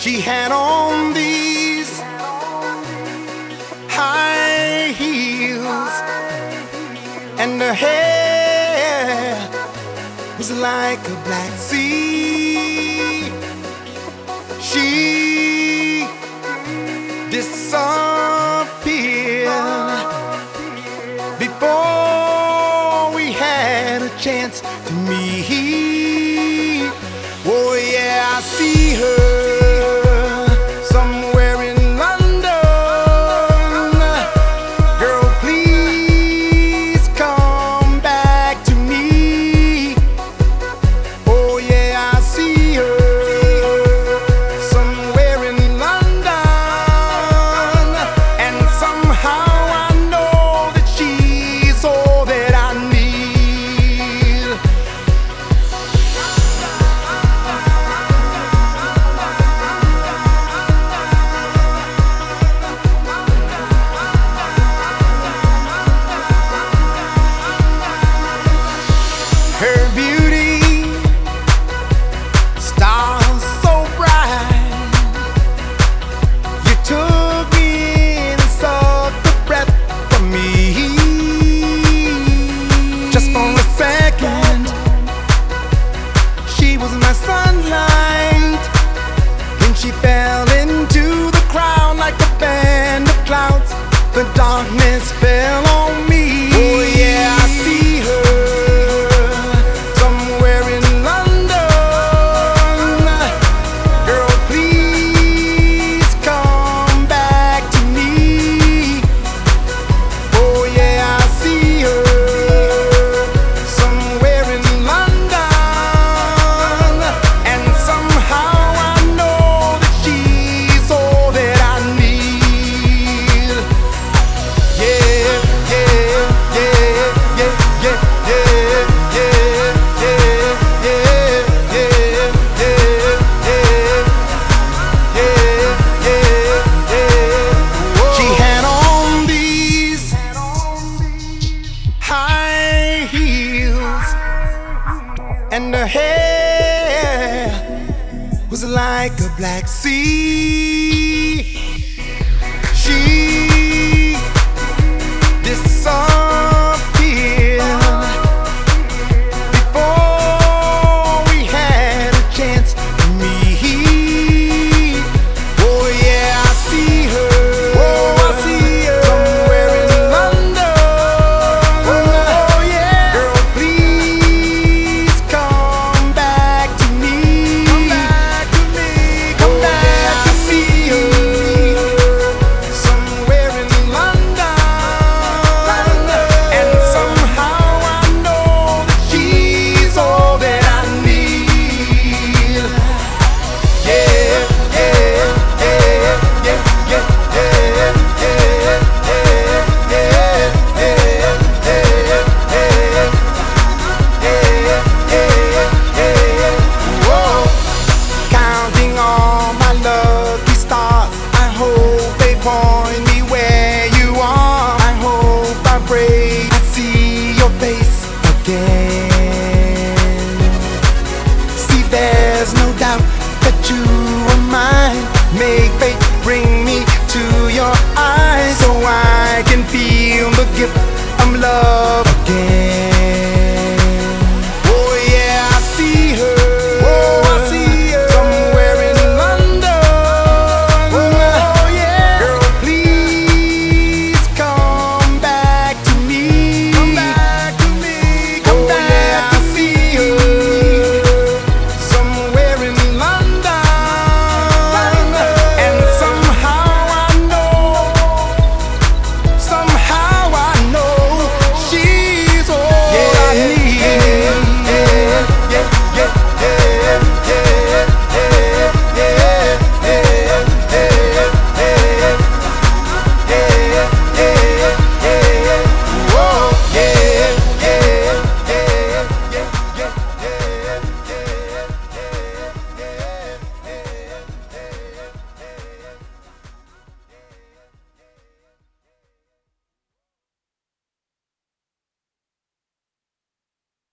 She had on these high heels, and her hair was like a black sea. She the darkness fell and her hair was like a black sea. I can feel the gift. I'm love again.